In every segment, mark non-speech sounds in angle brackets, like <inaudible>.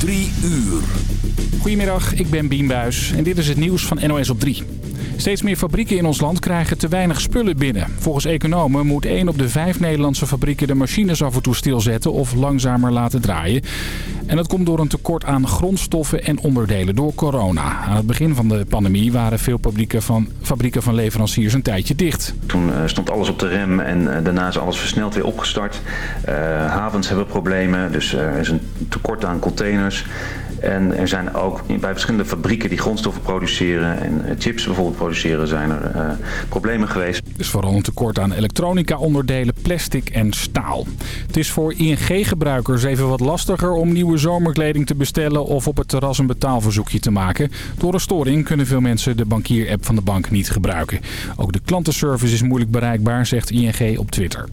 Drie uur. Goedemiddag, ik ben Bien Buijs en dit is het nieuws van NOS op 3. Steeds meer fabrieken in ons land krijgen te weinig spullen binnen. Volgens economen moet 1 op de 5 Nederlandse fabrieken de machines af en toe stilzetten of langzamer laten draaien. En dat komt door een tekort aan grondstoffen en onderdelen door corona. Aan het begin van de pandemie waren veel fabrieken van, fabrieken van leveranciers een tijdje dicht. Toen uh, stond alles op de rem en uh, daarna is alles versneld weer opgestart. Uh, havens hebben problemen, dus er is een tekort aan containers. anos En er zijn ook bij verschillende fabrieken die grondstoffen produceren en chips bijvoorbeeld produceren, zijn er uh, problemen geweest. Dus vooral een tekort aan elektronica-onderdelen, plastic en staal. Het is voor ING-gebruikers even wat lastiger om nieuwe zomerkleding te bestellen of op het terras een betaalverzoekje te maken. Door een storing kunnen veel mensen de bankier-app van de bank niet gebruiken. Ook de klantenservice is moeilijk bereikbaar, zegt ING op Twitter.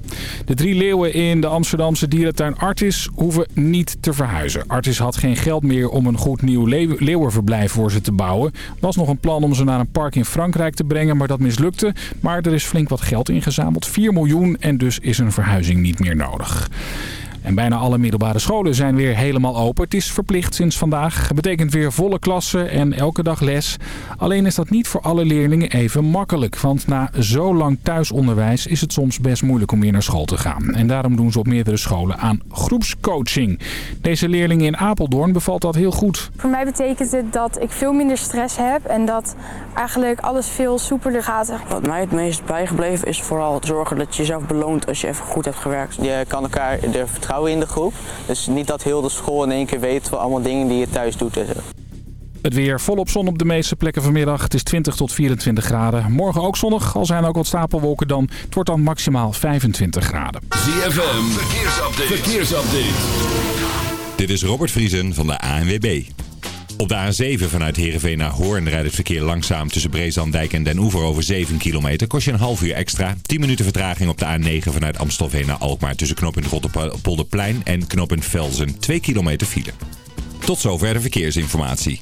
De drie leeuwen in de Amsterdamse dierentuin Artis hoeven niet te verhuizen. Artis had geen geld meer om een goed nieuw leeuwenverblijf voor ze te bouwen. was nog een plan om ze naar een park in Frankrijk te brengen, maar dat mislukte. Maar er is flink wat geld ingezameld, 4 miljoen, en dus is een verhuizing niet meer nodig. En bijna alle middelbare scholen zijn weer helemaal open. Het is verplicht sinds vandaag. Het betekent weer volle klassen en elke dag les. Alleen is dat niet voor alle leerlingen even makkelijk. Want na zo lang thuisonderwijs is het soms best moeilijk om weer naar school te gaan. En daarom doen ze op meerdere scholen aan groepscoaching. Deze leerlingen in Apeldoorn bevalt dat heel goed. Voor mij betekent het dat ik veel minder stress heb en dat eigenlijk alles veel soepeler gaat. Wat mij het meest bijgebleven is vooral zorgen dat je jezelf beloont als je even goed hebt gewerkt. Je kan elkaar de vertrouwen in de groep. Dus niet dat heel de school in één keer weet van allemaal dingen die je thuis doet. En zo. Het weer volop zon op de meeste plekken vanmiddag. Het is 20 tot 24 graden. Morgen ook zonnig, al zijn er ook wat stapelwolken dan. Het wordt dan maximaal 25 graden. ZFM, verkeersupdate. verkeersupdate. Dit is Robert Vriesen van de ANWB. Op de A7 vanuit Heerenveen naar Hoorn rijdt het verkeer langzaam tussen Breeslanddijk en Den Oever over 7 kilometer. Kost je een half uur extra. 10 minuten vertraging op de A9 vanuit Amstelveen naar Alkmaar tussen knooppunt Rotterpolderplein en knooppunt Velzen. 2 kilometer file. Tot zover de verkeersinformatie.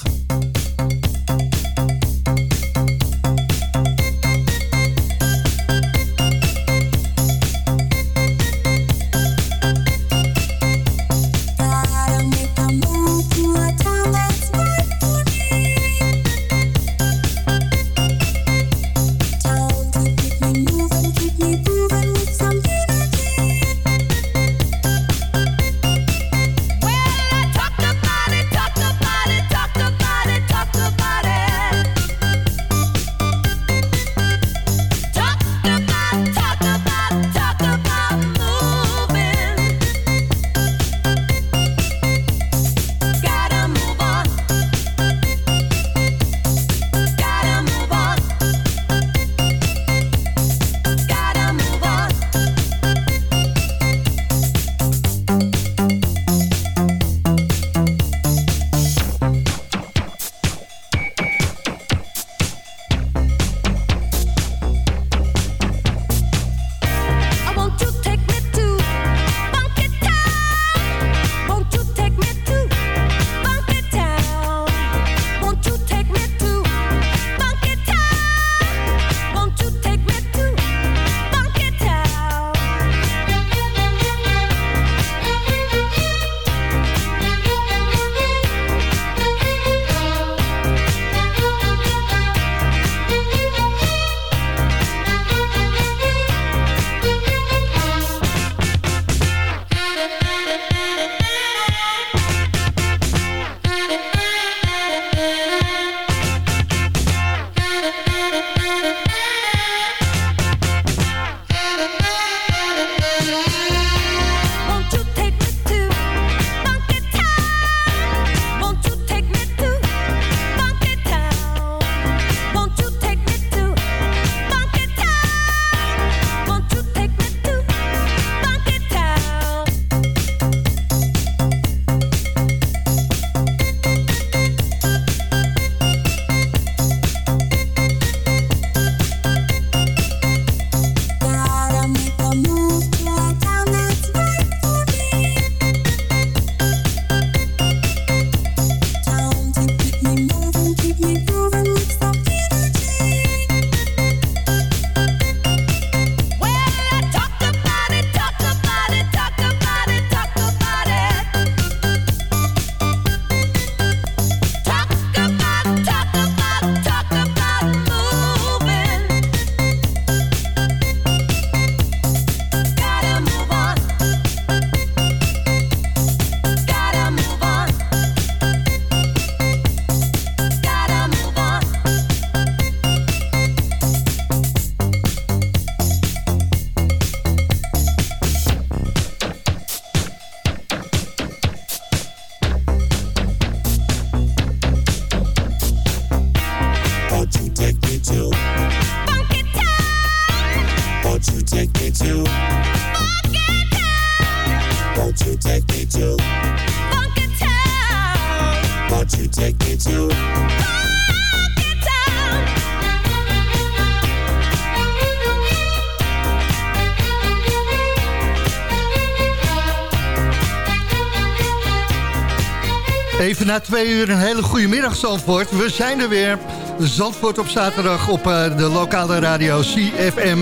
Na twee uur een hele goede middag Zandvoort. We zijn er weer. Zandvoort op zaterdag op eh, de lokale radio CFM.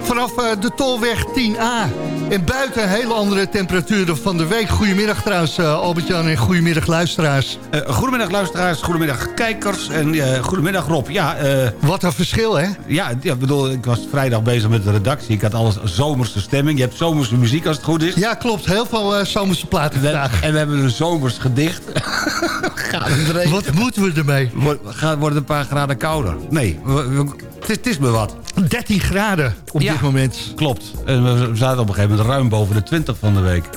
Vanaf eh, de Tolweg 10A. En buiten een hele andere temperaturen van de week. Goedemiddag trouwens uh, Albert-Jan en goedemiddag luisteraars. goedemiddag luisteraars, goedemiddag kijkers en goedemiddag Rob. Ja, Wat een verschil hè? Ja, ja, bedoel, ik was vrijdag bezig met de redactie. Ik had alles zomerse stemming. Je hebt zomerse muziek als het goed is. Ja, klopt. Heel veel zomerse platen vandaag. En we hebben een zomers gedicht. <laughs> <laughs> Wat moeten we ermee? Wordt het een paar graden kouder? Nee, het is me wat. 13 graden op ja, dit moment. Klopt. En we zaten op een gegeven moment ruim boven de 20 van de week.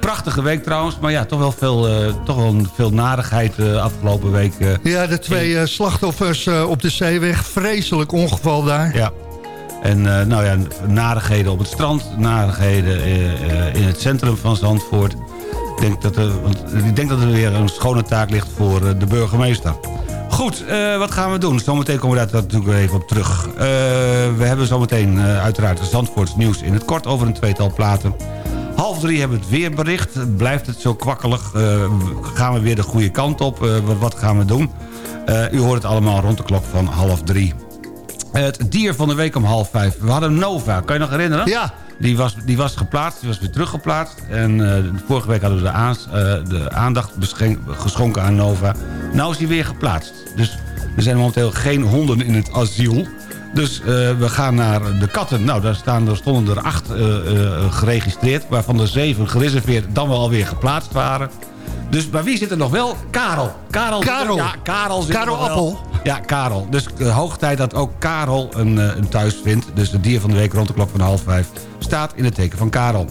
Prachtige week trouwens, maar ja, toch wel veel, uh, toch wel veel narigheid uh, afgelopen week. Uh, ja, de twee uh, slachtoffers op de zeeweg. Vreselijk ongeval daar. Ja. En nou ja, narigheden op het strand, narigheden in het centrum van Zandvoort. Denk, dat er, ik denk dat er weer een schone taak ligt voor de burgemeester. Goed, uh, wat gaan we doen? Zometeen komen we daar natuurlijk even op terug. Uh, we hebben zometeen uh, uiteraard Zandvoorts nieuws in het kort over een tweetal platen. Half drie hebben we het weerbericht. Blijft het zo kwakkelig? gaan we weer de goede kant op? Wat, gaan we doen? u hoort het allemaal rond de klok van half drie. Het dier van de week om half vijf. We hadden Nova, kan je nog herinneren? Ja. Die was, die was geplaatst, die was weer teruggeplaatst. En uh, vorige week hadden we de, aans, uh, de aandacht geschonken aan Nova. Nou is die weer geplaatst. Dus er zijn momenteel geen honden in het asiel. Dus uh, we gaan naar de katten. Nou, daar, staan, er stonden er acht geregistreerd... waarvan er zeven gereserveerd dan wel alweer geplaatst waren. Dus bij wie zit er nog wel? Karel. Karel. Karel. ja, Karel zit Karel Appel. Ja, Karel. Dus uh, hoog tijd dat ook Karel een, uh, een thuis vindt. Dus de dier van de week rond de klok van half vijf staat in het teken van Karel.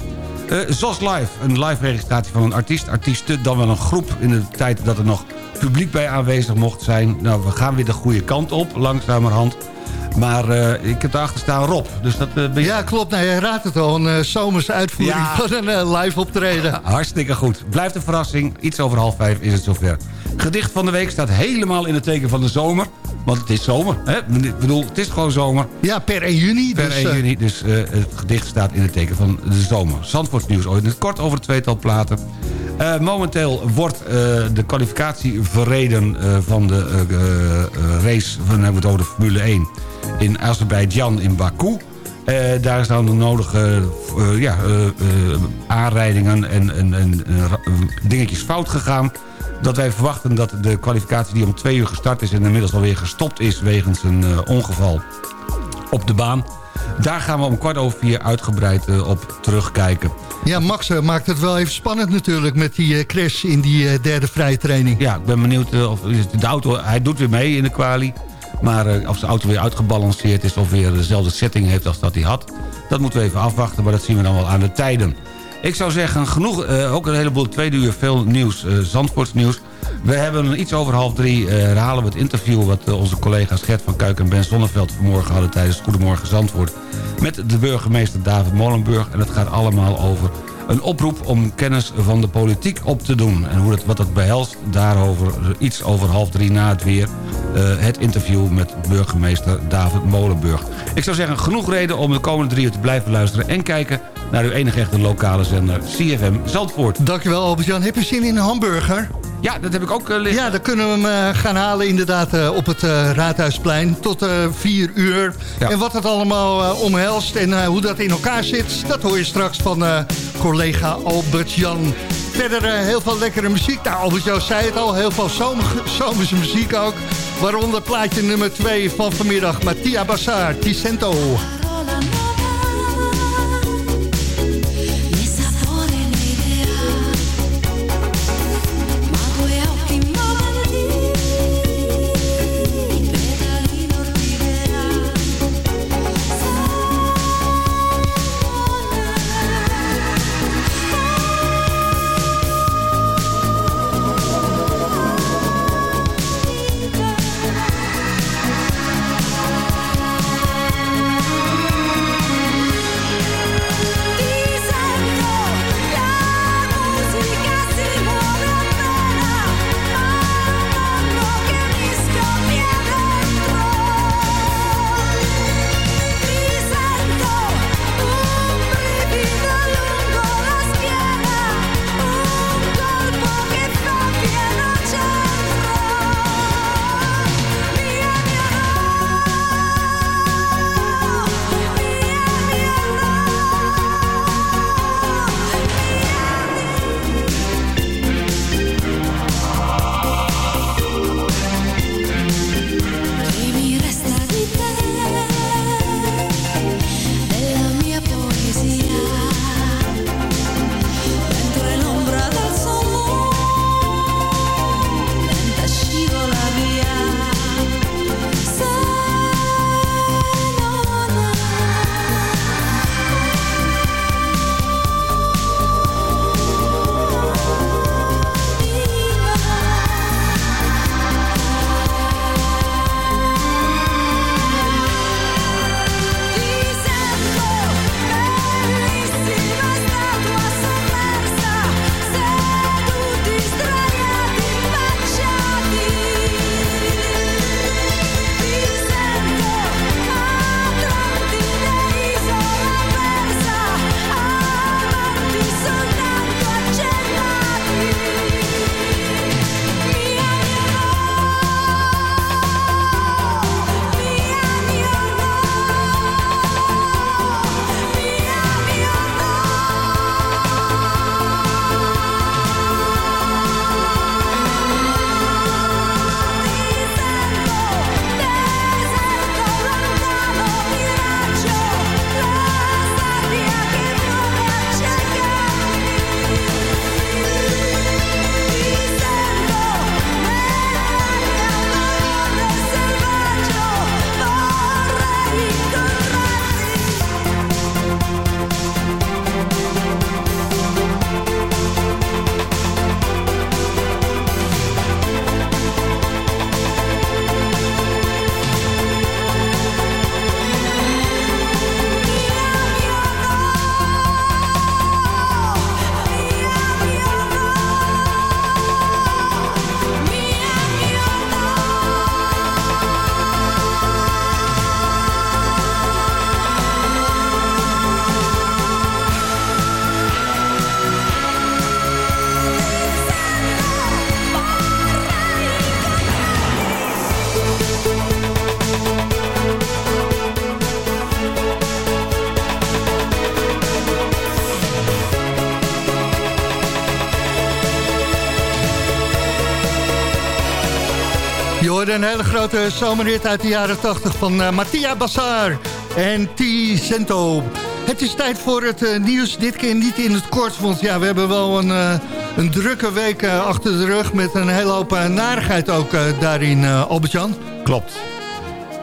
Uh, ZOS Live, een live registratie van een artiest, artiesten... dan wel een groep in de tijd dat er nog publiek bij aanwezig mocht zijn. Nou, we gaan weer de goede kant op, langzamerhand. Maar uh, ik heb daarachter staan Rob. Dus dat, uh, ben je... Ja, klopt. Nou, je raadt het al. Een uh, zomerse uitvoering ja. van een live optreden. Hartstikke goed. Blijft een verrassing. Iets over half vijf is het zover. Gedicht van de week staat helemaal in het teken van de zomer. Want het is zomer. Hè? Ik bedoel, het is gewoon zomer. Ja, per 1 juni. Per dus, 1 juni. Dus het gedicht staat in het teken van de zomer. Zandvoorts nieuws ooit in het kort over het tweetal platen. Uh, momenteel wordt uh, de kwalificatie verreden van de race... van hebben we het over de Formule 1 in Azerbeidzjan in Baku. Daar zijn de nodige ja, aanrijdingen en, en, en dingetjes fout gegaan dat wij verwachten dat de kwalificatie die om twee uur gestart is... en inmiddels alweer gestopt is wegens een uh, ongeval op de baan. Daar gaan we om kwart over vier uitgebreid uh, op terugkijken. Ja, Max uh, maakt het wel even spannend natuurlijk met die crash in die derde vrije training. Ja, ik ben benieuwd of de auto... Hij doet weer mee in de kwalie. Maar of de auto weer uitgebalanceerd is of weer dezelfde setting heeft als dat hij had... dat moeten we even afwachten, maar dat zien we dan wel aan de tijden. Ik zou zeggen, genoeg, uh, ook een heleboel tweede uur veel nieuws, uh, Zandvoorts nieuws. We hebben iets over half drie uh, herhalen we het interview... wat onze collega's Gert van Kuik en Ben Zonneveld vanmorgen hadden... tijdens Goedemorgen Zandvoort met de burgemeester David Molenburg. En het gaat allemaal over een oproep om kennis van de politiek op te doen. En hoe dat, wat dat behelst, daarover iets over half drie na het weer... het interview met burgemeester David Molenburg. Ik zou zeggen, genoeg reden om de komende drie uur te blijven luisteren... en kijken naar uw enige echte lokale zender CFM Zandvoort. Dankjewel Albert-Jan. Heb je zin in een hamburger? Ja, dat heb ik ook uh, liggen. Ja, dan kunnen we hem uh, gaan halen inderdaad uh, op het Raadhuisplein tot 4 uur. Ja. En wat het allemaal omhelst en hoe dat in elkaar zit... dat hoor je straks van collega Albert-Jan. Verder heel veel lekkere muziek. Nou, Albert-Jan zei het al, heel veel zomer, <laughs> zomerse muziek ook. Waaronder plaatje nummer 2 van vanmiddag, Mattia Bassar, Ticento. Een hele grote zomerrit uit de jaren 80 van uh, Mattia Bassar en T. Cento. Het is tijd voor het uh, nieuws, dit keer niet in het kort, want ja, we hebben wel een, uh, een drukke week achter de rug... met een hele hoop narigheid ook daarin, Albert-Jan. Klopt.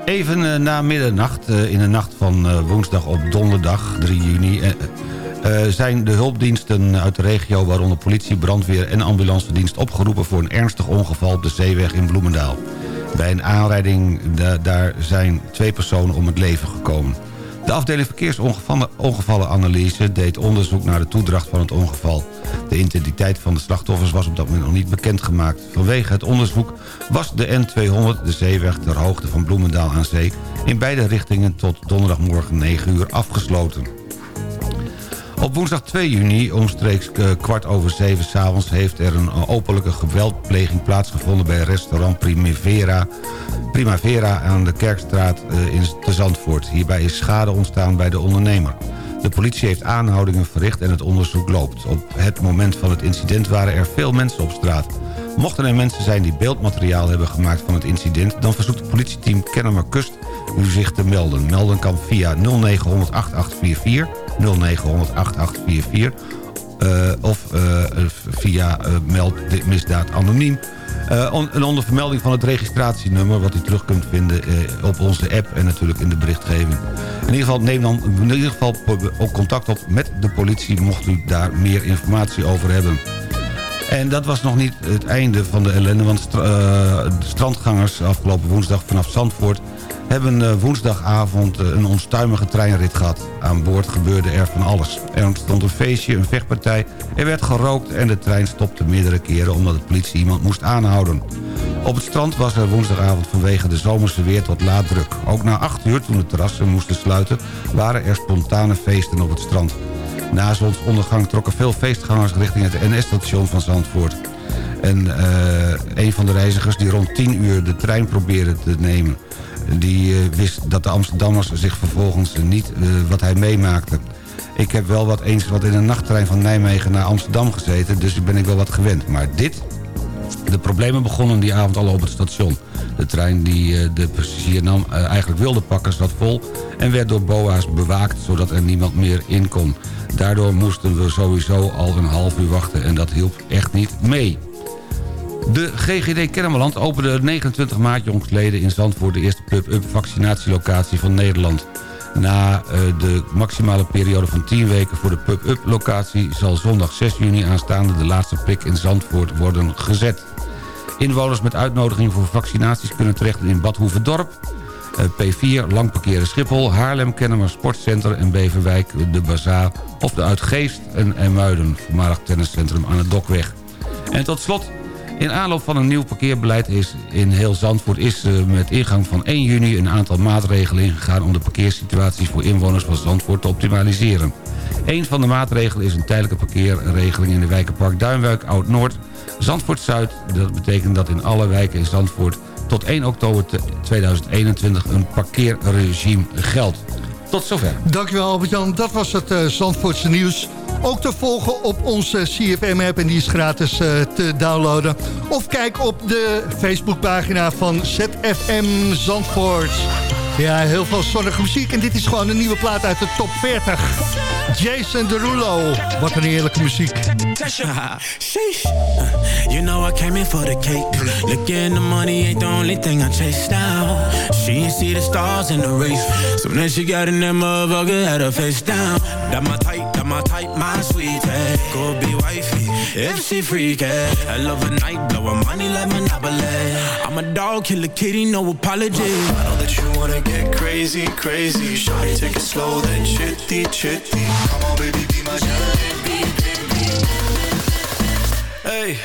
Even na middernacht, in de nacht van woensdag op donderdag 3 juni... zijn de hulpdiensten uit de regio, waaronder politie, brandweer en ambulancedienst... opgeroepen voor een ernstig ongeval op de zeeweg in Bloemendaal. Bij een aanrijding daar zijn twee personen om het leven gekomen. De afdeling verkeersongevallenanalyse deed onderzoek naar de toedracht van het ongeval. De identiteit van de slachtoffers was op dat moment nog niet bekendgemaakt. Vanwege het onderzoek was de N200, de zeeweg ter hoogte van Bloemendaal aan Zee... in beide richtingen tot donderdagmorgen 9 uur afgesloten. Op woensdag 2 juni, omstreeks eh, kwart over zeven s'avonds... heeft er een openlijke geweldpleging plaatsgevonden bij restaurant Primavera, Primavera aan de Kerkstraat eh, in te Zandvoort. Hierbij is schade ontstaan bij de ondernemer. De politie heeft aanhoudingen verricht en het onderzoek loopt. Op het moment van het incident waren er veel mensen op straat. Mochten er mensen zijn die beeldmateriaal hebben gemaakt van het incident... dan verzoekt het politieteam Kennemer Kust u zich te melden. Melden kan via 0900 8844, 0900 8844... Uh, of uh, via uh, meld misdaad anoniem. On, en onder vermelding van het registratienummer... wat u terug kunt vinden op onze app en natuurlijk in de berichtgeving. In ieder geval neem dan in ieder geval ook contact op met de politie... mocht u daar meer informatie over hebben. En dat was nog niet het einde van de ellende... want de strandgangers afgelopen woensdag vanaf Zandvoort hebben eh, woensdagavond eh, een onstuimige treinrit gehad. Aan boord gebeurde er van alles. Er ontstond een feestje, een vechtpartij, er werd gerookt... en de trein stopte meerdere keren omdat de politie iemand moest aanhouden. Op het strand was er woensdagavond vanwege de zomerse weer tot laat druk. Ook na acht uur, toen de terrassen moesten sluiten... waren er spontane feesten op het strand. Na zonsondergang trokken veel feestgangers richting het NS-station van Zandvoort. En uh, een van de reizigers die rond 10 uur de trein probeerde te nemen die eh, wist dat de Amsterdammers zich vervolgens niet uh, wat hij meemaakte. Ik heb wel wat eens wat in een nachttrein van Nijmegen naar Amsterdam gezeten... dus ben ik wel wat gewend. Maar dit... De problemen begonnen die avond al op het station. De trein die uh, de passagier nam eigenlijk wilde pakken zat vol... en werd door boa's bewaakt zodat er niemand meer in kon. Daardoor moesten we sowieso al een half uur wachten en dat hielp echt niet mee. De GGD Kennemerland opende 29 maart jongsleden in Zandvoort... de eerste pub-up vaccinatielocatie van Nederland. Na uh, de maximale periode van 10 weken voor de pub-up locatie... zal zondag 6 juni aanstaande de laatste prik in Zandvoort worden gezet. Inwoners met uitnodiging voor vaccinaties kunnen terecht in Badhoevedorp... Uh, P4, Langparkeren Schiphol, Haarlem, Kennemer Sportcenter en Beverwijk, De Bazaar... of de Uitgeest en Emuiden, voormalig tenniscentrum aan de Dokweg. En tot slot in aanloop van een nieuw parkeerbeleid is in heel Zandvoort... is uh, met ingang van 1 juni een aantal maatregelen ingegaan... om de parkeersituaties voor inwoners van Zandvoort te optimaliseren. Een van de maatregelen is een tijdelijke parkeerregeling... in de wijkenpark Duinwijk, Oud-Noord, Zandvoort-Zuid. Dat betekent dat in alle wijken in Zandvoort tot 1 oktober 2021 een parkeerregime geldt. Tot zover. Dankjewel Albert-Jan. Dat was het uh, Zandvoortse nieuws. Ook te volgen op onze CFM-app en die is gratis uh, te downloaden. Of kijk op de Facebookpagina van ZFM Zandvoort. Ja, heel veel zonnige muziek. En dit is gewoon een nieuwe plaat uit de top 40. Jason Derulo. Wat een heerlijke muziek. <laughs> you know I came in for the cake. Looking the money ain't the only thing I chase down. She ain't see the stars in the race. So then she got in that motherfucker, had her face down. That my type, that my type, my sweetie. Go be wifey, if she freaky. I love a night, blow her money like Monopoly. I'm a dog, kill a kitty, no apology. Wanna get crazy, crazy. Shawty, take it slow, then chitty, chitty. Come on, baby, be my jalebi, baby. Hey,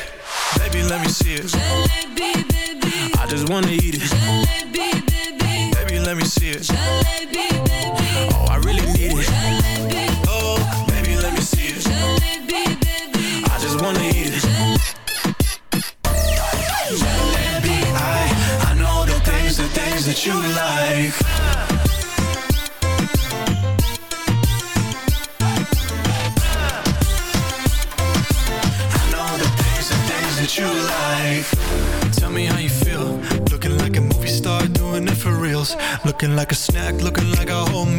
baby, let me see it. Jalebi, baby. I just wanna eat it. Jalebi, baby. Baby, let me see it. Jalebi, you like you like. Tell me how you feel. Looking like a movie star, doing it for reals. Looking like a snack, looking like a whole.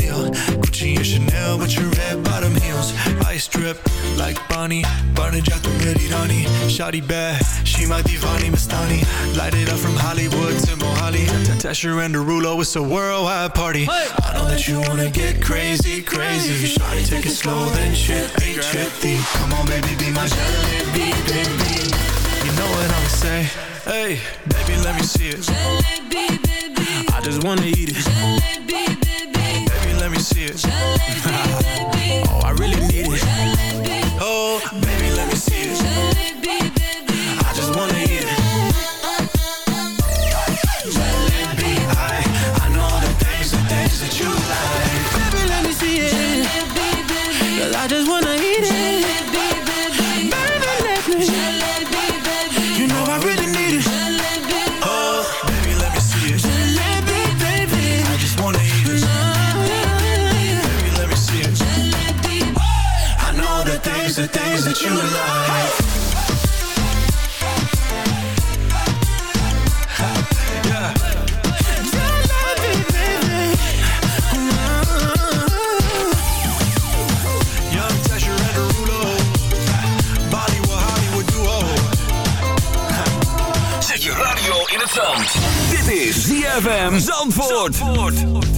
Like Bonnie. Barney Jack ready Rani. Shotty bad, she my divani Mastani. Light it up from Hollywood to Mohali. Tesher and Derulo, it's a worldwide party. I know that you wanna get crazy, crazy. Shotty, take it slow, then shit, ain't shitty. Come on, baby, be my jalebi, baby. You know what I'ma say? Hey, baby, let me see it. Jalebi, baby. I just wanna eat it. Jalebi, baby. Baby, let me see it. <laughs> oh, I really need it. Know the things, the things that you like. Yeah. Zet je radio in het zand. Dit is ZFM Zandvoort. Give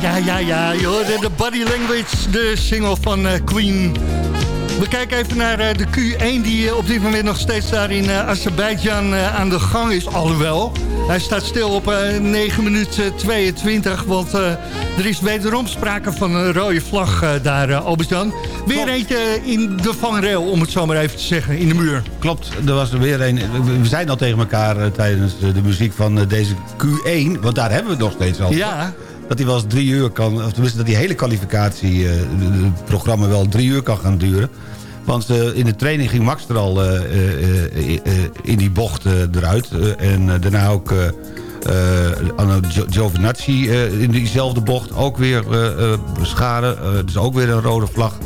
ja, ja, ja, hoorde de Body Language, de single van eh, Queen. We kijken even naar eh, de Q1 die eh, op dit moment nog steeds daar in Azerbeidzjan aan de gang is. Alhoewel, hij staat stil op 9 minuten 22. Want er is wederom sprake van een rode vlag daar, Albert-Jan. Weer eentje in de vangrail, om het zo maar even te zeggen, in de muur. Klopt, er was er weer een. We zijn al tegen elkaar tijdens de muziek van deze Q1. Want daar hebben we het nog steeds al. Ja dat hij wel eens drie uur kan... of tenminste dat die hele kwalificatie, uh, het programma wel drie uur kan gaan duren. Want uh, in de training ging Max er al uh, in die bocht eruit. en daarna ook Anna Giovinazzi in diezelfde bocht ook weer schade. dus ook weer een rode vlag.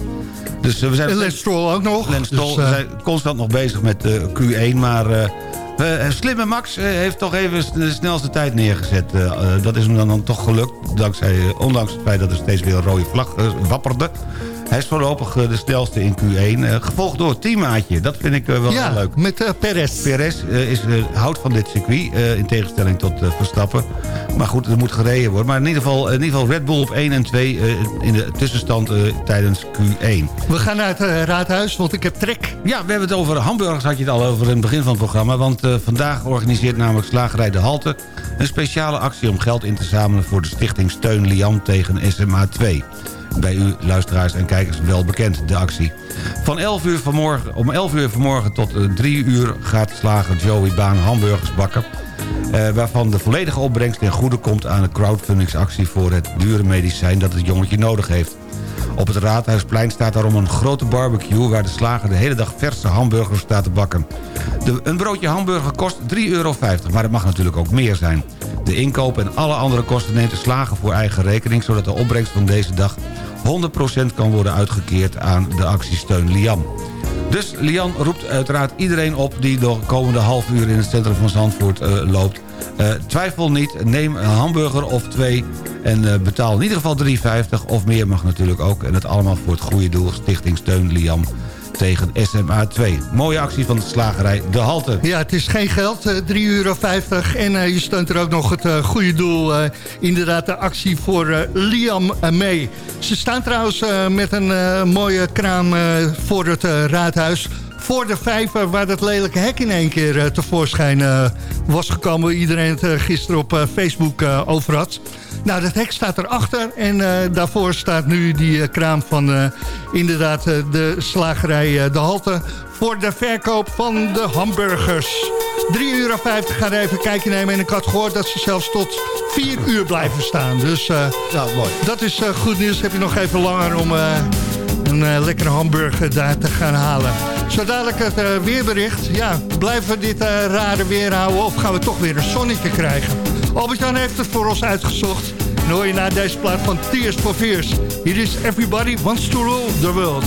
Dus, we zijn en Lens Stroll ook nog. Lens Stroll, dus, we zijn constant nog bezig met Q1, maar... Uh, slimme Max uh, heeft toch even de snelste tijd neergezet. Uh, dat is hem dan, dan toch gelukt. Dankzij, ondanks het feit dat er steeds weer een rode vlag wapperde. Hij is voorlopig de snelste in Q1. gevolgd door teammaatje. Dat vind ik wel ja, leuk. met Perez. Perez is, houdt van dit circuit. in tegenstelling tot Verstappen. Maar goed, er moet gereden worden. Maar in ieder geval, in ieder geval Red Bull op 1 en 2 in de tussenstand tijdens Q1. We gaan naar het raadhuis, want ik heb trek. Ja, we hebben het over hamburgers. Had je het al over in het begin van het programma. Want vandaag organiseert namelijk Slagerij de Halte... een speciale actie om geld in te zamelen... voor de stichting Steun Liam tegen SMA 2. Bij u luisteraars en kijkers wel bekend, de actie. Van 11 uur vanmorgen, om 11 uur vanmorgen tot 3 uur gaat slager Joey Baan hamburgers bakken... Uh, waarvan de volledige opbrengst ten goede komt aan de crowdfundingsactie... voor het dure medicijn dat het jongetje nodig heeft. Op het Raadhuisplein staat daarom een grote barbecue... waar de slager de hele dag verse hamburgers staat te bakken. De, een broodje hamburger kost 3,50 euro, maar het mag natuurlijk ook meer zijn. De inkoop en alle andere kosten neemt de slager voor eigen rekening... zodat de opbrengst van deze dag 100% kan worden uitgekeerd aan de actiesteun Liam. Dus Lian roept uiteraard iedereen op die de komende half uur in het centrum van Zandvoort uh, loopt. Uh, twijfel niet, neem een hamburger of twee en uh, betaal in ieder geval 3,50 of meer mag natuurlijk ook. En het allemaal voor het goede doel, Stichting Steun Liam tegen SMA 2. Mooie actie van de slagerij De Halte. Ja, het is geen geld, 3,50 euro. En uh, je steunt er ook nog het uh, goede doel. Inderdaad, de actie voor Liam mee. Ze staan trouwens met een mooie kraam voor het raadhuis voor de vijver waar dat lelijke hek in één keer uh, tevoorschijn uh, was gekomen. Iedereen het uh, gisteren op Facebook over had. Nou, dat hek staat erachter en daarvoor staat nu die kraam van inderdaad de slagerij De Halte... voor de verkoop van de hamburgers. 3,50 euro gaan er even kijken nemen en ik had gehoord dat ze zelfs tot 4 uur blijven staan. Dus ja, mooi. dat is goed nieuws. Heb je nog even langer om een lekkere hamburger daar te gaan halen. Zo dadelijk het uh, weerbericht. Ja, blijven we dit uh, rare weer houden of gaan we toch weer een zonnetje krijgen? Albert-Jan heeft het voor ons uitgezocht. Hoor je naar deze plaat van Tears for Fears. Hier is Everybody Wants to Rule the World.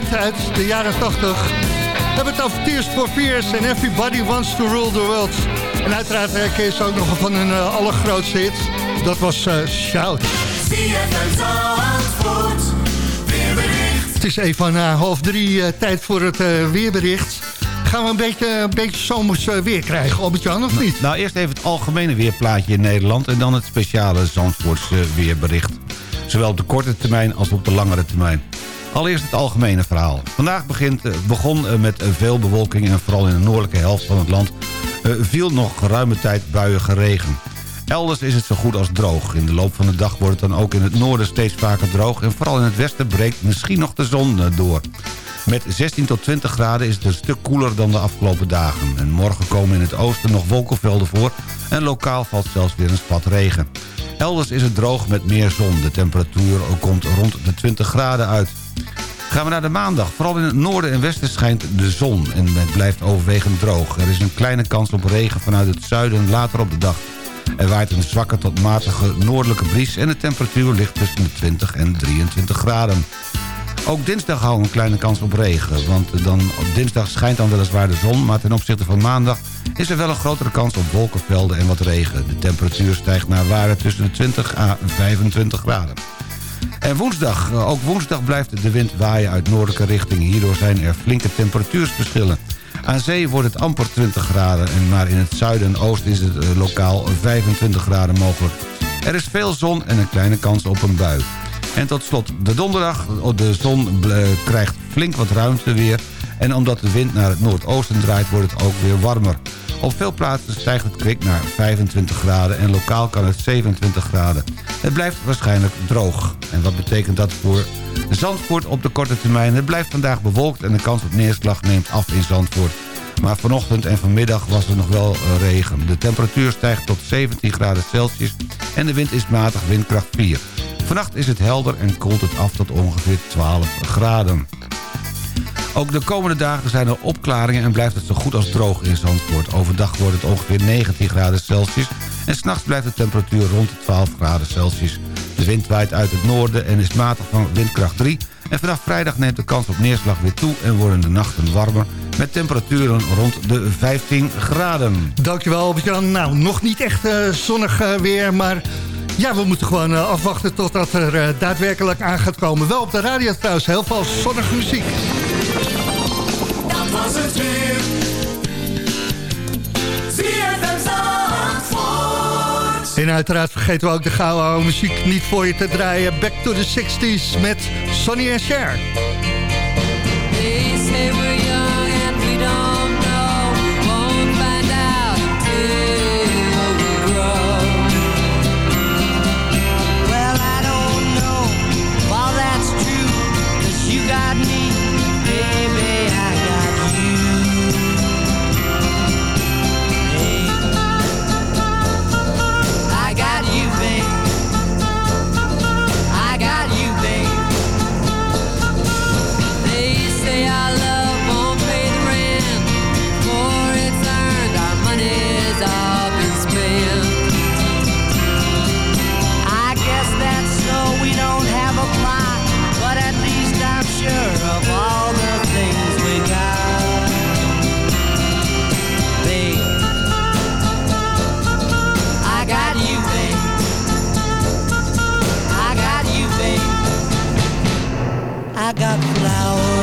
Band uit de jaren 80. We hebben het over Tears for Fears en Everybody Wants to Rule the World. En uiteraard eh, ken je ze ook nog van hun eh, allergrootste hit. Dat was eh, Shout. Het is even na half drie tijd voor het weerbericht. Gaan we een beetje, een beetje zomers weer krijgen, Albert-Jan, of niet? Nou, eerst even het algemene weerplaatje in Nederland... en dan het speciale Zandvoortse weerbericht. Zowel op de korte termijn als op de langere termijn. Allereerst het algemene verhaal. Vandaag begint, eh, begon eh, met eh, veel bewolking... en vooral in de noordelijke helft van het land... viel nog geruime tijd buiige regen. Elders is het zo goed als droog. In de loop van de dag wordt het dan ook in het noorden steeds vaker droog... en vooral in het westen breekt misschien nog de zon door. Met 16 tot 20 graden is het een stuk koeler dan de afgelopen dagen. En morgen komen in het oosten nog wolkenvelden voor... en lokaal valt zelfs weer een spat regen. Elders is het droog met meer zon. De temperatuur komt rond de 20 graden uit. Gaan we naar de maandag. Vooral in het noorden en westen schijnt de zon en het blijft overwegend droog. Er is een kleine kans op regen vanuit het zuiden later op de dag. Er waait een zwakke tot matige noordelijke bries... en de temperatuur ligt tussen de 20 en 23 graden. Ook dinsdag houden we een kleine kans op regen. Want dan, op dinsdag schijnt dan weliswaar de zon... maar ten opzichte van maandag is er wel een grotere kans op wolkenvelden en wat regen. De temperatuur stijgt naar waarde tussen de 20 à 25 graden. En woensdag, eh, ook woensdag blijft de wind waaien uit noordelijke richting. Hierdoor zijn er flinke temperatuursverschillen. Aan zee wordt het amper 20 graden, en maar in het zuiden en oosten is het eh, lokaal 25 graden mogelijk. Er is veel zon en een kleine kans op een bui. En tot slot de donderdag. De zon eh, krijgt flink wat ruimte weer. En omdat de wind naar het noordoosten draait, wordt het ook weer warmer. Op veel plaatsen stijgt het kwik naar 25 graden en lokaal kan het 27 graden. Het blijft waarschijnlijk droog. En wat betekent dat voor Zandvoort op de korte termijn? Het blijft vandaag bewolkt en de kans op neerslag neemt af in Zandvoort. Maar vanochtend en vanmiddag was er nog wel eh, regen. De temperatuur stijgt tot 17 graden Celsius en de wind is matig windkracht 4. Vannacht is het helder en koelt het af tot ongeveer 12 graden. Ook de komende dagen zijn er opklaringen en blijft het zo goed als droog in Zandvoort. Overdag wordt het ongeveer 19 graden Celsius en s'nachts blijft de temperatuur rond de 12 graden Celsius. De wind waait uit het noorden en is matig van windkracht 3... en vanaf vrijdag neemt de kans op neerslag weer toe en worden de nachten warmer... met temperaturen rond de 15 graden. Dankjewel. Nou, nog niet echt eh, zonnig eh, weer, maar... Ja, we moeten gewoon eh, afwachten totdat er daadwerkelijk aan gaat komen. Wel op de radio trouwens, heel veel zonnige muziek. Dat was het weer. ZFM Zandvoort. En uiteraard vergeten we ook de gouden oude muziek niet voor je te draaien. Back to the 60s met Sonny en Cher. They say we're young got flowers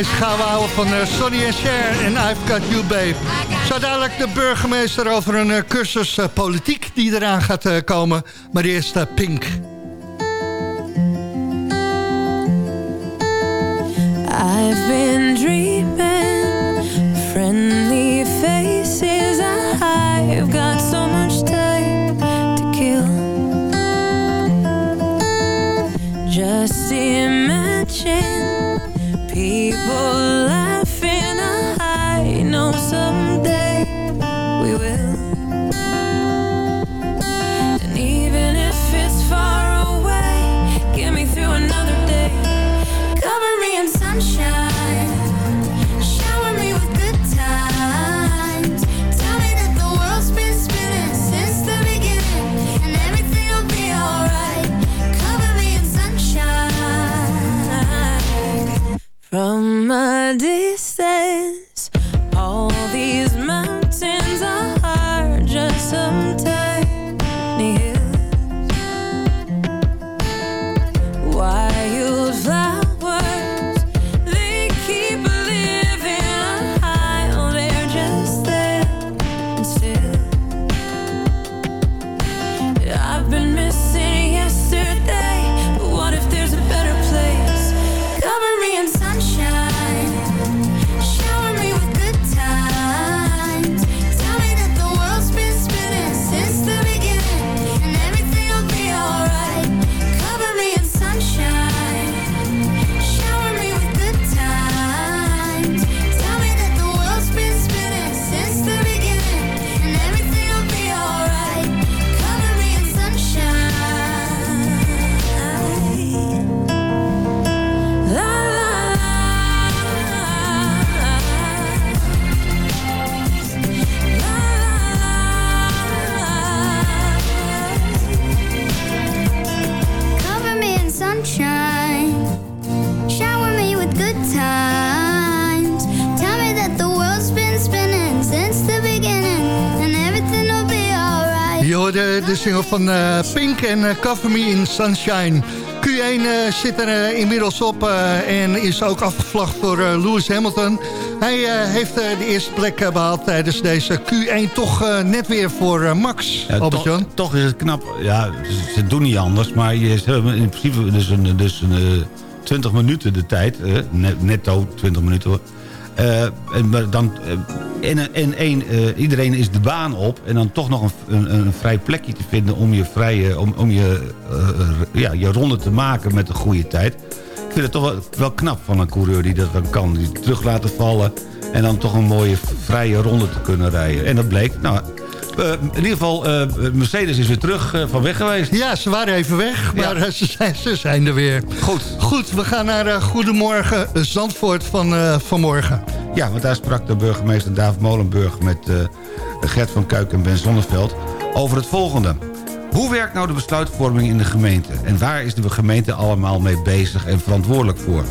deze gaan we houden van eh, Sonny en Cher en I've Got You Babe. Zo dadelijk de burgemeester over een eh, cursus eh, politiek die eraan gaat komen. Maar eerst Pink. I've been dreaming friendly faces. I've got so much time to kill. Just imagine people laughing. I know someday hoorde de single van eh, Pink en eh, Cover Me in Sunshine. Q1 eh, zit er inmiddels op en is ook afgevlacht door eh, Lewis Hamilton. Hij heeft de eerste plek eh, behaald tijdens deze Q1 toch net weer voor Max, Ja, toch, is het knap. Ja, ze, doen niet anders. Maar je, hebben in principe dus een, dus een, eh, 20 minuten de tijd. net- netto 20 minuten. hoor. Eh, en dan, eh, in één, eh, iedereen is de baan op. En dan toch nog een, een, een vrij plekje te vinden om je, vrije, om, om je, ja, je ronde te maken met een goede tijd. Ik vind het toch wel, wel knap van een coureur die dat dan kan. Die terug laten vallen en dan toch een mooie vrije ronde te kunnen rijden. En dat bleek. Nou, eh, in ieder geval, eh, Mercedes is weer terug eh, van weg geweest. Ja, ze waren even weg, maar ze, zijn, ze zijn er weer. Goed. Goed, we gaan naar Goedemorgen Zandvoort van vanmorgen. Ja, want daar sprak de burgemeester David Molenburg met Gert van Kuik en Ben Zonneveld over het volgende. Hoe werkt nou de besluitvorming in de gemeente? En waar is de gemeente allemaal mee bezig en verantwoordelijk voor?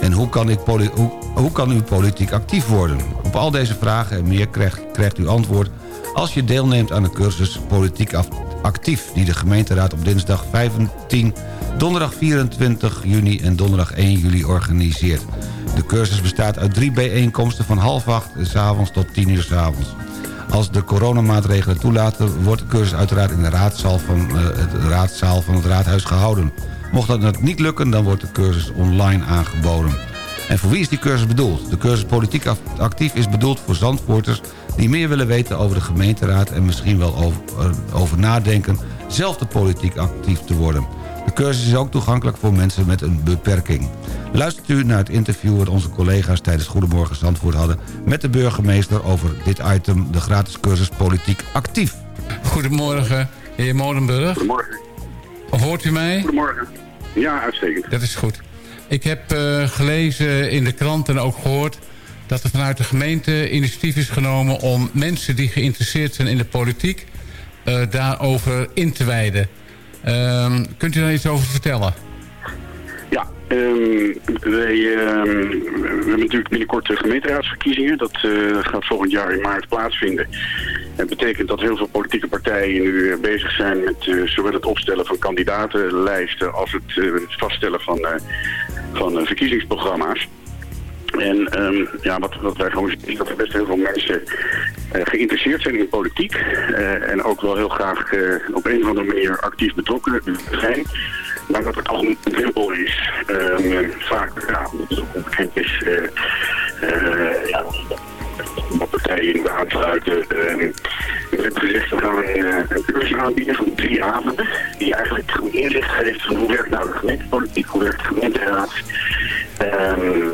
En hoe kan, ik hoe, hoe kan u politiek actief worden? Op al deze vragen en meer krijgt, krijgt u antwoord... als je deelneemt aan de cursus Politiek Actief... die de gemeenteraad op dinsdag 15, donderdag 24 juni en donderdag 1 juli organiseert. De cursus bestaat uit drie bijeenkomsten van half acht avonds tot 10 uur s avonds. Als de coronamaatregelen toelaten, wordt de cursus uiteraard in de raadzaal van, eh, het, raadzaal van het raadhuis gehouden. Mocht dat niet lukken, dan wordt de cursus online aangeboden. En voor wie is die cursus bedoeld? De cursus Politiek Actief is bedoeld voor Zandvoorters... die meer willen weten over de gemeenteraad... en misschien wel over, eh, over nadenken zelf de politiek actief te worden. De cursus is ook toegankelijk voor mensen met een beperking. Luistert u naar het interview dat onze collega's tijdens Goedemorgen Zandvoort hadden... met de burgemeester over dit item, de gratis cursus Politiek Actief. Goedemorgen, heer Molenburg. Goedemorgen. Hoort u mij? Goedemorgen. Ja, uitstekend. Dat is goed. Ik heb eh, gelezen in de krant en ook gehoord... dat er vanuit de gemeente initiatief is genomen... om mensen die geïnteresseerd zijn in de politiek... eh, daarover in te wijden. Ehm, kunt u daar iets over vertellen? Ja, ehm, ehm, we hebben natuurlijk binnenkort de gemeenteraadsverkiezingen. Dat eh, gaat volgend jaar in maart plaatsvinden. Het betekent dat heel veel politieke partijen nu eh, bezig zijn met zowel het opstellen van kandidatenlijsten als het, vaststellen van, van verkiezingsprogramma's. En ehm, ja, wat, wij gewoon zien is dat er best heel veel mensen eh, geïnteresseerd zijn in politiek. eh, en ook wel heel graag eh, op een of andere manier actief betrokken zijn. Maar dat het al een drempel is. Ehm, vaak, ja, omdat het onbekend is. ja, om partijen in aansluiten. Ehm, we hebben gezegd, we gaan eh, een cursus aanbieden van drie avonden. Die eigenlijk gewoon inzicht geeft van hoe werkt nou de gemeentepolitiek, hoe werkt de gemeenteraad. Ehm,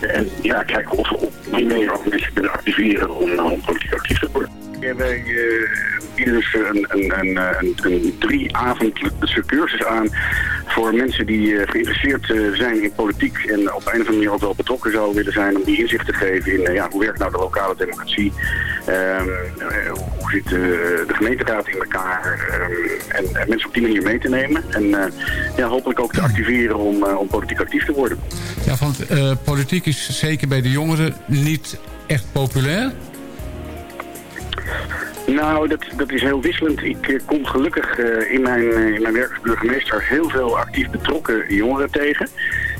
en ja, kijken of we op die manier ook mensen kunnen activeren om, om politiek actief te worden. Wij bieden dus een, een, een, een, een drie-avondse cursus aan voor mensen die eh, geïnteresseerd eh, zijn in politiek en op een of andere manier ook wel betrokken zouden willen zijn om die inzicht te geven in eh, ja, hoe werkt nou de lokale democratie, eh, hoe zit de gemeenteraad in elkaar ehm, en, en mensen op die manier mee te nemen en ja, hopelijk ook te activeren om, om politiek actief te worden. Ja, want politiek is zeker bij de jongeren niet echt populair. Nou, dat, dat is heel wisselend. Ik eh, kom gelukkig eh, in, mijn, eh, in mijn werk als burgemeester heel veel actief betrokken jongeren tegen.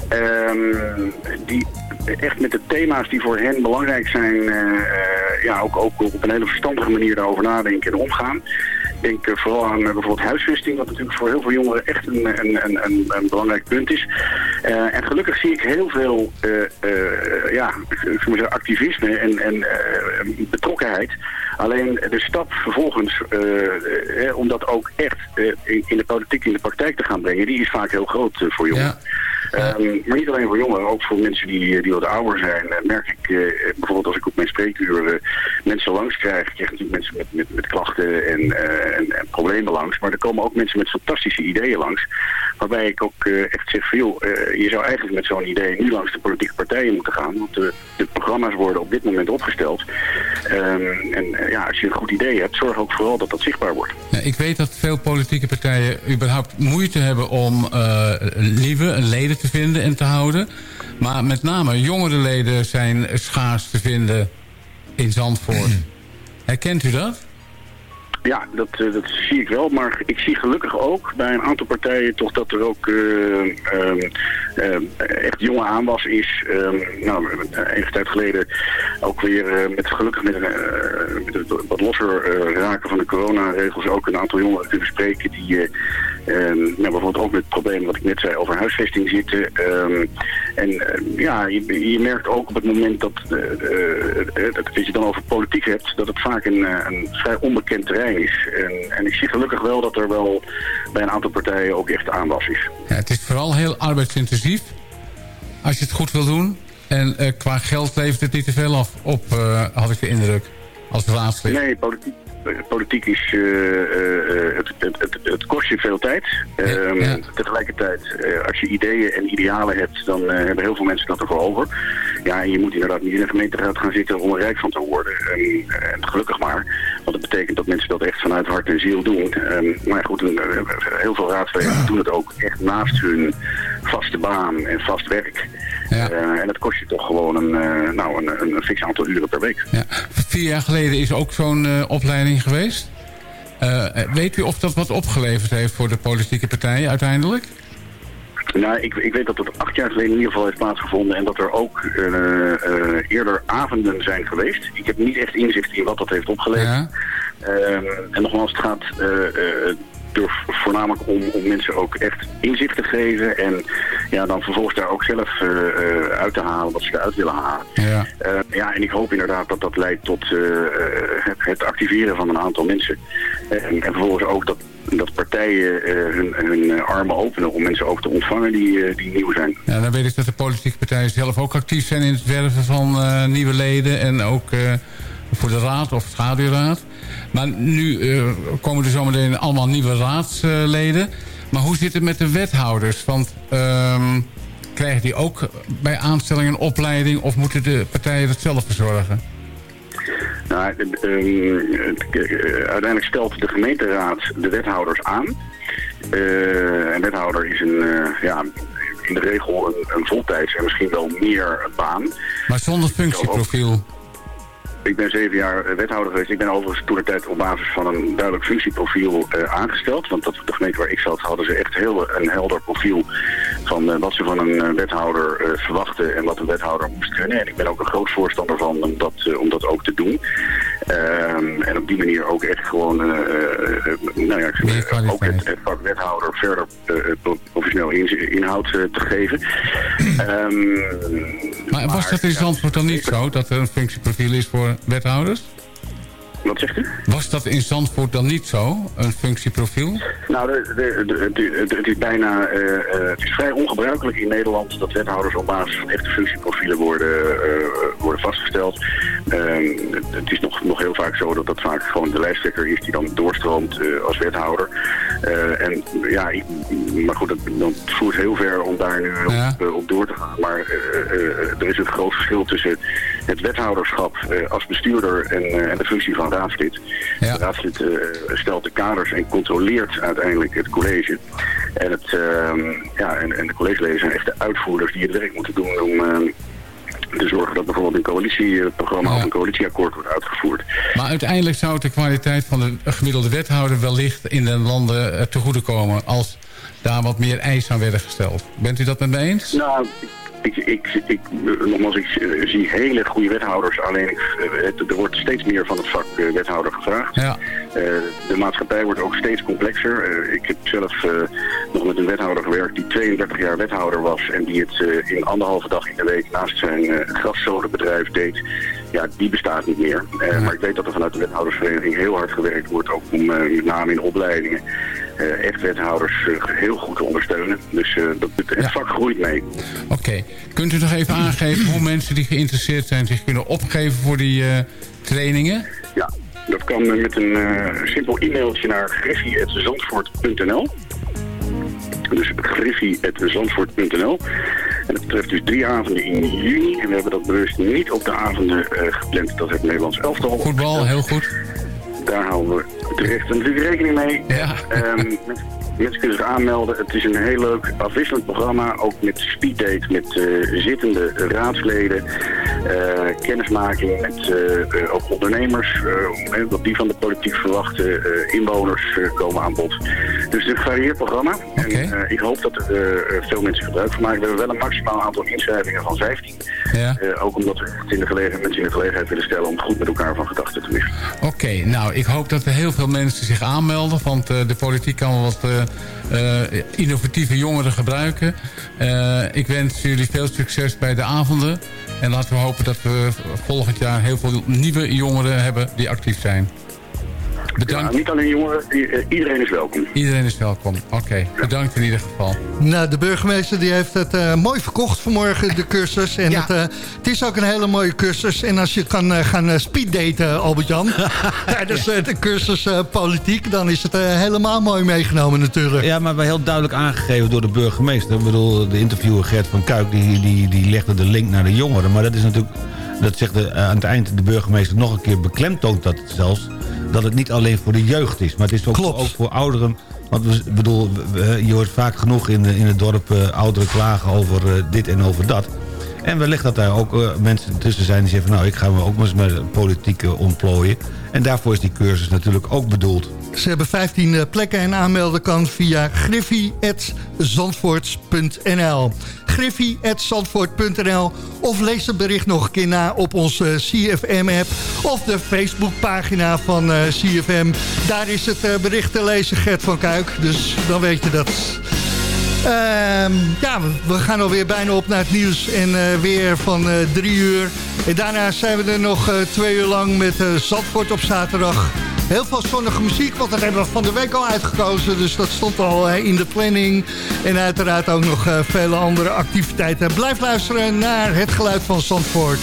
Ehm, die echt met de thema's die voor hen belangrijk zijn, ja, ook, ook op een hele verstandige manier daarover nadenken en omgaan. Ik denk vooral aan bijvoorbeeld huisvesting, wat natuurlijk voor heel veel jongeren echt een, een, een, een belangrijk punt is. Eh, en gelukkig zie ik heel veel eh, ja, zeggen, activisme en, en betrokkenheid. Alleen de stap vervolgens, eh, om dat ook echt in, in de politiek, in de praktijk te gaan brengen, die is vaak heel groot voor jongeren. Ehm, maar niet alleen voor jongeren, ook voor mensen die, die wat ouder zijn. merk ik bijvoorbeeld als ik op mijn spreekuur eh, mensen langs krijg. Ik krijg natuurlijk mensen met, met, met klachten en, en, en problemen langs. Maar er komen ook mensen met fantastische ideeën langs. Waarbij ik ook echt zeg van joh, je zou eigenlijk met zo'n idee nu langs de politieke partijen moeten gaan. Want de, de programma's worden op dit moment opgesteld. Ehm, en eh, ja, als je een goed idee hebt, zorg ook vooral dat dat zichtbaar wordt. Ja, ik weet dat veel politieke partijen überhaupt moeite hebben om eh lieve leden te vinden en te houden. Maar met name jongere leden zijn schaars te vinden in Zandvoort. <clears throat> Herkent u dat? Ja, dat, eh, dat zie ik wel. Maar ik zie gelukkig ook bij een aantal partijen toch dat er ook eh, ehm, ehm, echt jonge aanwas is. Ehm, nou, enige tijd geleden ook weer eh, met gelukkig met, eh, met het wat losser eh, raken van de coronaregels ook een aantal jongeren kunnen spreken die eh, nou, bijvoorbeeld ook met het probleem wat ik net zei over huisvesting zitten. Ehm, en eh, ja, je, je merkt ook op het moment dat, eh, eh, dat, je dan over politiek hebt, dat het vaak een, een vrij onbekend terrein is. En, en ik zie gelukkig wel dat er wel bij een aantal partijen ook echt aanwas is. Ja, het is vooral heel arbeidsintensief. Als je het goed wil doen. En qua geld levert het niet te veel af op, had ik de indruk. Als raadslid. Nee, politiek, politiek is, eh, eh, eh, het, het, het, het kost je veel tijd. Ehm, Tegelijkertijd, eh, als je ideeën en idealen hebt, dan eh, hebben heel veel mensen dat ervoor over. Ja, en je moet inderdaad niet in de gemeenteraad gaan zitten om er rijk van te worden. En, en gelukkig maar, want dat betekent dat mensen dat echt vanuit hart en ziel doen. Ehm, maar goed, een- eh, heel veel raadsleden doen het ook echt naast hun vaste baan en vast werk. Eh, en dat kost je toch gewoon een, eh, nou, een, een, een fix aantal uren per week. Vier jaar geleden is ook zo'n eh, opleiding geweest. Eh, eh, weet u of dat wat opgeleverd heeft voor de politieke partijen uiteindelijk? Nou, ik, ik weet dat het acht jaar geleden in ieder geval heeft plaatsgevonden en dat er ook eh, eerder avonden zijn geweest. Ik heb niet echt inzicht in wat dat heeft opgeleverd. Ehm, en nogmaals, het gaat voornamelijk om, om mensen ook echt inzicht te geven en ja, dan vervolgens daar ook zelf eh, eh, uit te halen wat ze eruit willen halen. Ja. Eh, ja, en ik hoop inderdaad dat dat leidt tot het, het activeren van een aantal mensen. En, en vervolgens ook dat, dat partijen hun, hun armen openen om mensen ook te ontvangen die, die nieuw zijn. Ja, dan weet ik dat de politieke partijen zelf ook actief zijn in het werven van nieuwe leden. En ook voor de raad of schaduwraad. Maar nu eh, komen er zometeen allemaal nieuwe raadsleden. Maar hoe zit het met de wethouders? Want ehm, krijgen die ook bij aanstelling een opleiding... of moeten de partijen dat zelf verzorgen? Nou, eh, ehm, eh, uiteindelijk stelt de gemeenteraad de wethouders aan. Eh, een wethouder is een, ja, in de regel een, een voltijds en misschien wel meer baan. Maar zonder functieprofiel. Ik ben zeven jaar eh, wethouder geweest. Ik ben overigens toen de tijd op basis van een duidelijk functieprofiel eh, aangesteld. Want dat, de gemeente waar ik zat hadden ze echt heel een helder profiel van eh, wat ze van een eh, wethouder eh, verwachten en wat een wethouder moest kunnen. En ik ben ook een groot voorstander van om dat, eh, om dat ook te doen. Ehm, en op die manier ook echt gewoon eh, eh, eh, nou ja, ik zeg, eh, ook het, het vak wethouder verder eh, pro- professioneel in- inhoud eh, te geven. Ehm, Maar was dat in Zandvoort dan niet zo, dat er een functieprofiel is voor wethouders? Wat zegt u? Was dat in Zandvoort dan niet zo, een functieprofiel? Nou, de, de, de- het- is bijna, eh, eh, het is vrij ongebruikelijk in Nederland dat wethouders op basis van echte functieprofielen worden, eh, worden vastgesteld. Ehm, het, is nog, nog heel vaak zo dat dat vaak gewoon de lijsttrekker is die dan doorstroomt als wethouder. En ja, ik, maar goed, dat, dat voert heel ver om daar nu op, op door te gaan. Maar er is een groot verschil tussen het wethouderschap als bestuurder en, en de functie van raadslid. De raadslid eh, stelt de kaders en controleert uiteindelijk het college. En, het, ehm, ja, en, en de collegeleden zijn echt de uitvoerders die het werk moeten doen om... ehm, te zorgen dat bijvoorbeeld een coalitieprogramma of een coalitieakkoord wordt uitgevoerd. Maar uiteindelijk zou het de kwaliteit van de gemiddelde wethouder wellicht in de landen eh, te goede komen als daar wat meer eisen aan werden gesteld. Bent u dat met me eens? Nou, ik, ik, ik, nogmaals, ik eh, zie hele goede wethouders. Alleen ik, eh, het- er wordt steeds meer van het vak eh, wethouder gevraagd. Ja. De maatschappij wordt ook steeds complexer. Ik heb zelf nog met een wethouder gewerkt die 32 jaar wethouder was. En die het in anderhalve dag in de week naast zijn graszodenbedrijf deed. Ja, die bestaat niet meer. Eh, Maar ik weet dat er vanuit de wethoudersvereniging heel hard gewerkt wordt. Ook om eh, met name in opleidingen eh, echt wethouders heel goed te ondersteunen. Dus dat, het, het vak groeit mee. Oké. Kunt u nog even aangeven hoe mensen die geïnteresseerd zijn zich kunnen opgeven voor die trainingen? Ja, dat kan met een simpel e-mailtje naar griffie.zandvoort.nl. Dus griffie.zandvoort.nl. En dat betreft dus drie avonden in juni. En we hebben dat bewust niet op de avonden eh, gepland dat het Nederlands elftal... Voetbal, heel goed. Daar houden we terecht natuurlijk rekening mee. Ja. Ehm, <laughs> mensen kunnen zich aanmelden. Het is een heel leuk afwisselend programma. Ook met speeddate met eh, zittende raadsleden. eh, kennismaking met eh, ook ondernemers. wat die van de politiek verwachten. inwoners komen aan bod. Dus het is een gevarieerd programma. En ik hoop dat er veel mensen gebruik van maken. We hebben wel een maximaal aantal inschrijvingen van 15. Ja. Ook omdat we het in de gelegenheid, mensen in de gelegenheid willen stellen om goed met elkaar van gedachten te wisselen. Oké, nou, ik hoop dat er heel veel mensen zich aanmelden. Want de politiek kan wel wat innovatieve jongeren gebruiken. Eh, ik wens jullie veel succes bij de avonden. En laten we hopen dat we volgend jaar heel veel nieuwe jongeren hebben die actief zijn. Bedankt. Ja, niet alleen jongeren, eh, iedereen is welkom. Iedereen is welkom. Oké, bedankt in ieder geval. Nou, de burgemeester die heeft het eh, mooi verkocht vanmorgen, de cursus. En het, eh, het is ook een hele mooie cursus. En als je kan eh, gaan speeddaten, Albert-Jan... <laughs> tijdens eh, de cursus eh, politiek... dan is het helemaal mooi meegenomen natuurlijk. Ja, maar wel heel duidelijk aangegeven door de burgemeester. Ik bedoel, de interviewer Gert van Kuik, die, die, die legde de link naar de jongeren. Maar dat is natuurlijk, dat zegt de, aan het eind de burgemeester nog een keer beklemtoont dat zelfs... dat het niet alleen voor de jeugd is, maar het is ook, ook voor ouderen... Want we, bedoel, je hoort vaak genoeg in, in het dorp eh, ouderen klagen over eh, dit en over dat. En wellicht dat daar ook eh, mensen tussen zijn die zeggen... van, nou, ik ga me ook maar eens met politiek eh, ontplooien. En daarvoor is die cursus natuurlijk ook bedoeld. Ze hebben 15 eh, plekken en aanmelden kan via griffie.zandvoort.nl griffie.zandvoort.nl Of lees het bericht nog een keer na op onze CFM-app... of de Facebookpagina van CFM. Daar is het bericht te lezen, Gert van Kuik. Dus dan weet je dat. Ehm, ja, we- gaan alweer bijna op naar het nieuws en eh, weer van eh, drie uur. En daarna zijn we er nog eh, twee uur lang met Zandvoort op zaterdag. Heel veel zonnige muziek, want dat hebben we van de week al uitgekozen. Dus dat stond al in de planning. En uiteraard ook nog vele andere activiteiten. Blijf luisteren naar het geluid van Zandvoort.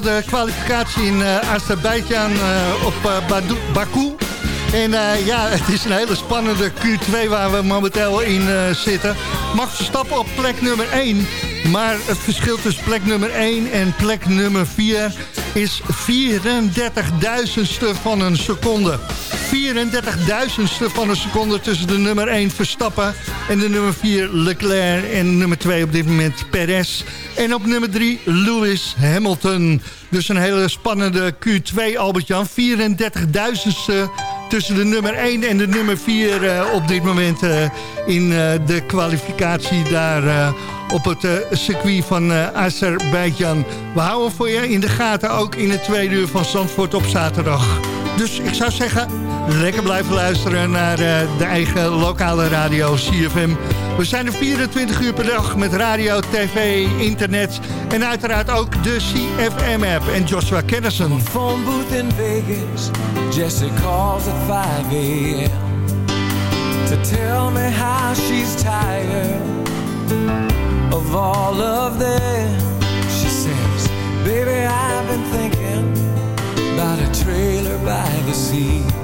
De kwalificatie in uh, Azerbeidzjan uh, op uh, Badu- Baku. En eh, ja, <laughs> het is een hele spannende Q2 waar we momenteel in eh, zitten. Max Verstappen op plek nummer 1. Maar het verschil tussen plek nummer 1 en plek nummer 4 is 34.000ste van een seconde. 34.000ste van een seconde tussen de nummer 1 Verstappen en de nummer 4 Leclerc en nummer 2 op dit moment Perez. En op nummer 3 Lewis Hamilton. Dus een hele spannende Q2 Albert-Jan. 34.000ste tussen de nummer 1 en de nummer 4 uh, op dit moment uh, in uh, de kwalificatie daar op het circuit van Azerbeidzjan. We houden voor je in de gaten ook in het tweede uur van Zandvoort op zaterdag. Dus ik zou zeggen, lekker blijven luisteren naar de eigen lokale radio CFM. We zijn er 24 uur per dag met radio, tv, internet en uiteraard ook de CFM-app. En Joshua Kennison. Phone booth in Vegas, Jesse calls at 5 a.m. To tell me how she's tired of all of them. She says, baby, I've been thinking about a trailer by the sea.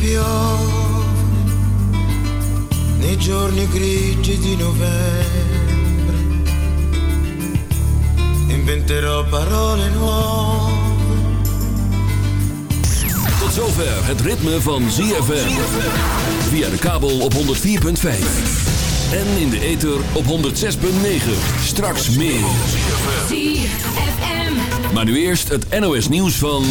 piove, nei giorni grigi di novembre, inventerò parole nuove. Tot zover het ritme van ZFM. Via de kabel op 104.5. En in de ether op 106.9. Straks meer. Maar nu eerst het NOS nieuws van...